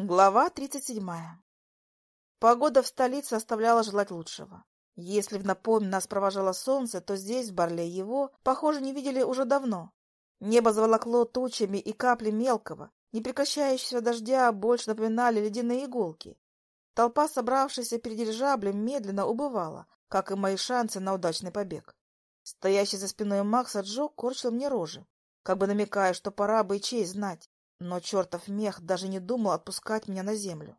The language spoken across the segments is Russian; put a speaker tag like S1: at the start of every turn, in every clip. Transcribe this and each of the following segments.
S1: Глава 37. Погода в столице оставляла желать лучшего. Если в напомнь нас провожало солнце, то здесь, в Барле, его, похоже, не видели уже давно. Небо заволокло тучами, и капли мелкого, непрекращающегося дождя больше напоминали ледяные иголки. Толпа, собравшаяся перед дирижаблем, медленно убывала, как и мои шансы на удачный побег. Стоящий за спиной Макса Джо корчил мне рожи, как бы намекая, что пора бы и честь знать. Но чертов мех даже не думал отпускать меня на землю.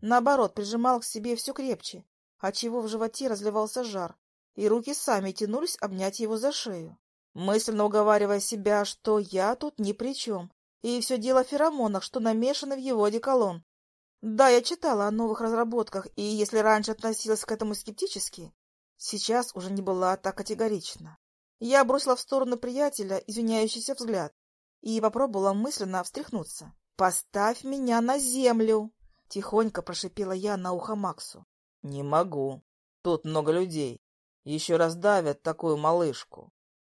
S1: Наоборот, прижимал к себе все крепче, отчего в животе разливался жар, и руки сами тянулись обнять его за шею, мысленно уговаривая себя, что я тут ни при чем, и все дело в феромонах, что намешаны в его одеколон. Да, я читала о новых разработках, и если раньше относилась к этому скептически, сейчас уже не была так категорична. Я бросила в сторону приятеля извиняющийся взгляд, и попробовала мысленно встряхнуться. «Поставь меня на землю!» — тихонько прошипела я на ухо Максу.
S2: «Не могу. Тут много людей. Еще раз давят такую малышку».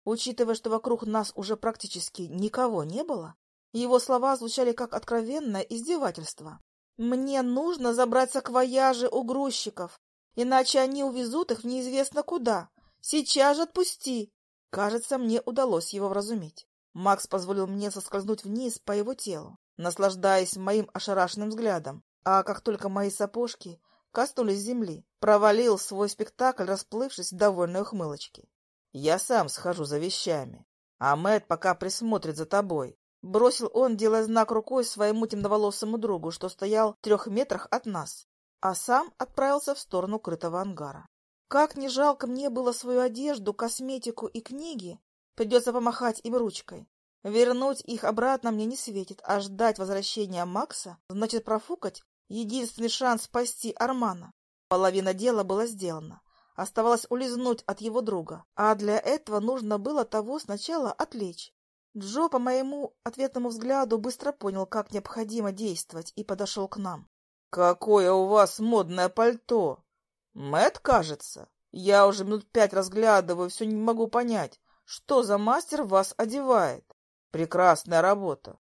S1: Учитывая, что вокруг нас уже практически никого не было, его слова звучали как откровенное издевательство. «Мне нужно забрать саквояжи у грузчиков, иначе они увезут их в неизвестно куда. Сейчас же отпусти!» Кажется, мне удалось его вразумить. Макс позволил мне соскользнуть вниз по его телу, наслаждаясь моим ошарашенным взглядом, а как только мои сапожки коснулись земли, провалил свой спектакль, расплывшись в довольной ухмылочке.
S2: «Я сам схожу за вещами, а Мэтт пока присмотрит за тобой», —
S1: бросил он, делая знак рукой своему темноволосому другу, что стоял в трех метрах от нас, а сам отправился в сторону крытого ангара. Как не жалко мне было свою одежду, косметику и книги, Придется помахать им ручкой. Вернуть их обратно мне не светит, а ждать возвращения Макса значит профукать единственный шанс спасти Армана. Половина дела была сделана. Оставалось улизнуть от его друга, а для этого нужно было того сначала отвлечь. Джо, по моему ответному взгляду, быстро понял, как необходимо действовать, и подошел к нам.
S2: — Какое у вас модное пальто! Мэт, кажется. Я уже минут пять разглядываю, все не могу понять, что за мастер вас одевает? Прекрасная работа.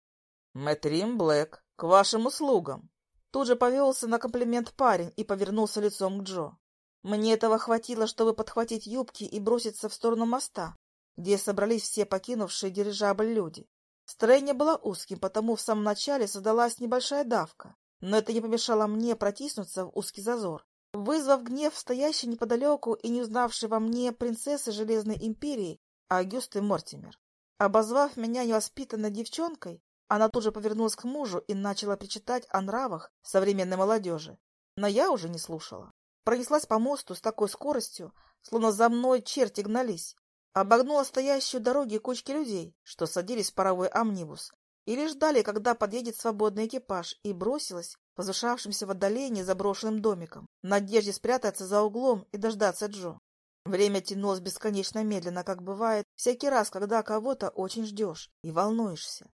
S2: Мэтрим Блэк, к вашим услугам.
S1: Тут же повелся на комплимент парень и повернулся лицом к Джо. Мне этого хватило, чтобы подхватить юбки и броситься в сторону моста, где собрались все покинувшие дирижабль люди. Строение было узким, потому в самом начале создалась небольшая давка, но это не помешало мне протиснуться в узкий зазор. Вызвав гнев стоящей неподалеку и не узнавшей во мне принцессы Железной Империи, Агюсты Мортимер. Обозвав меня невоспитанной девчонкой, она тут же повернулась к мужу и начала причитать о нравах современной молодежи. Но я уже не слушала. Пронеслась по мосту с такой скоростью, словно за мной черти гнались. Обогнула стоящую дороги кучки людей, что садились в паровой амнибус, или ждали, когда подъедет свободный экипаж, и бросилась возвышавшимся в отдалении заброшенным домиком, в надежде спрятаться за углом и дождаться Джо. Время тянулось бесконечно медленно, как бывает всякий раз, когда кого-то очень ждешь и волнуешься.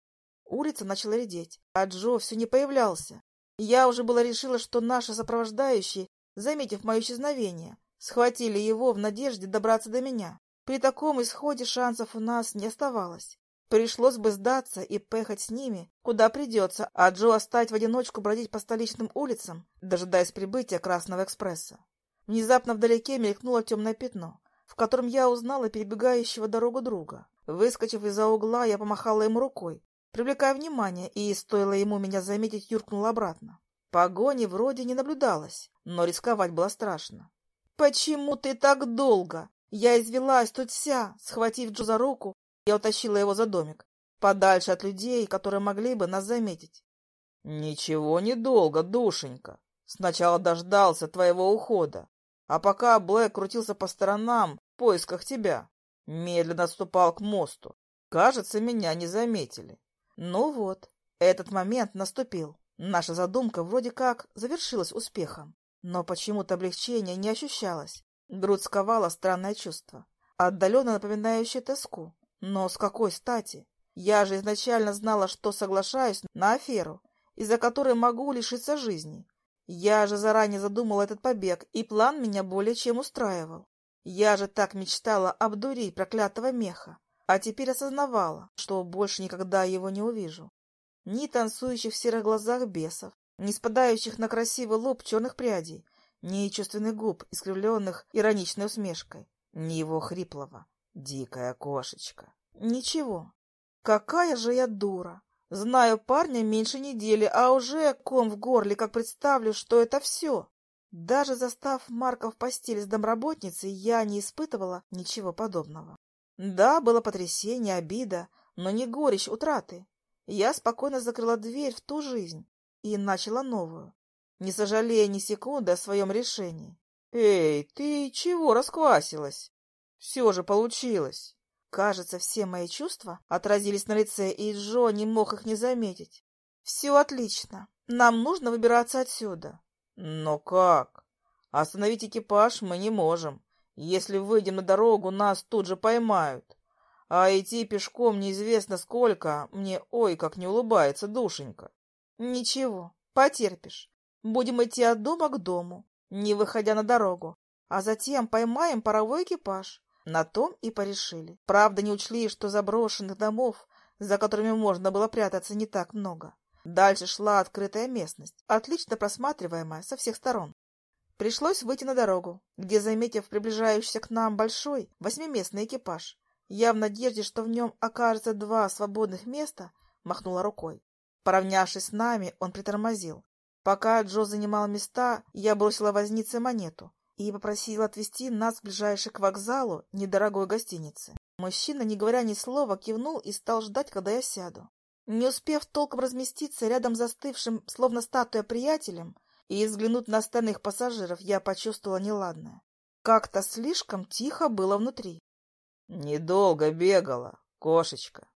S1: Улица начала редеть, а Джо все не появлялся. Я уже было решила, что наши сопровождающие, заметив мое исчезновение, схватили его в надежде добраться до меня. При таком исходе шансов у нас не оставалось. Пришлось бы сдаться и поехать с ними, куда придется, а Джо оставить в одиночку бродить по столичным улицам, дожидаясь прибытия Красного экспресса. Внезапно вдалеке мелькнуло темное пятно, в котором я узнала перебегающего дорогу друга. Выскочив из-за угла, я помахала ему рукой, привлекая внимание, и, стоило ему меня заметить, юркнула обратно. Погони вроде не наблюдалось, но рисковать было страшно. «Почему ты так долго?» Я извелась тут вся, схватив Джо за руку, я утащила его за домик, подальше от людей, которые могли бы нас заметить.
S2: «Ничего недолго, душенька. Сначала дождался твоего ухода, а пока Блэк крутился по сторонам в поисках тебя, медленно отступал к мосту. Кажется, меня не заметили.
S1: Ну вот, этот момент наступил. Наша задумка вроде как завершилась успехом. Но почему-то облегчение не ощущалось. Грудь сковала странное чувство, отдаленно напоминающее тоску. Но с какой стати? Я же изначально знала, что соглашаюсь на аферу, из-за которой могу лишиться жизни. Я же заранее задумала этот побег, и план меня более чем устраивал. Я же так мечтала обдурить проклятого меха, а теперь осознавала, что больше никогда его не увижу. Ни танцующих в серых глазах бесов, не спадающих на красивый лоб черных прядей, ни чувственных губ, искривленных ироничной усмешкой, ни его хриплого «дикая кошечка». Ничего. Какая же я дура! Знаю парня меньше недели, а уже ком в горле, как представлю, что это все. Даже застав Марка в постели с домработницей, я не испытывала ничего подобного. Да, было потрясение, обида, но не горечь утраты. Я спокойно закрыла дверь в ту жизнь и начала новую, не сожалея ни секунды о своем решении. «Эй, ты чего расквасилась? Все же получилось!» Кажется, все мои чувства отразились на лице, и Джо не мог их не заметить. «Все отлично. Нам нужно выбираться отсюда».
S2: «Но как? Остановить экипаж мы не можем. Если выйдем на дорогу, нас тут же поймают. А идти пешком неизвестно сколько, мне ой, как не улыбается душенька.
S1: Ничего, потерпишь. Будем идти от дома к дому, не выходя на дорогу, а затем поймаем паровой экипаж. На том и порешили. Правда, не учли, что заброшенных домов, за которыми можно было прятаться, не так много. Дальше шла открытая местность, отлично просматриваемая со всех сторон. Пришлось выйти на дорогу, где, заметив приближающийся к нам большой восьмиместный экипаж, я в надежде, что в нем окажется два свободных места, махнула рукой. Поравнявшись с нами, он притормозил. Пока Джо занимал места, я бросила вознице монету и попросила отвезти нас ближайший к вокзалу недорогой гостиницы. Мужчина, не говоря ни слова, кивнул и стал ждать, когда я сяду. Не успев толком разместиться рядом застывшим, словно статуя приятелем, и взглянуть на остальных пассажиров, я почувствовала неладное. Как-то слишком тихо было внутри.
S2: Недолго бегала, кошечка.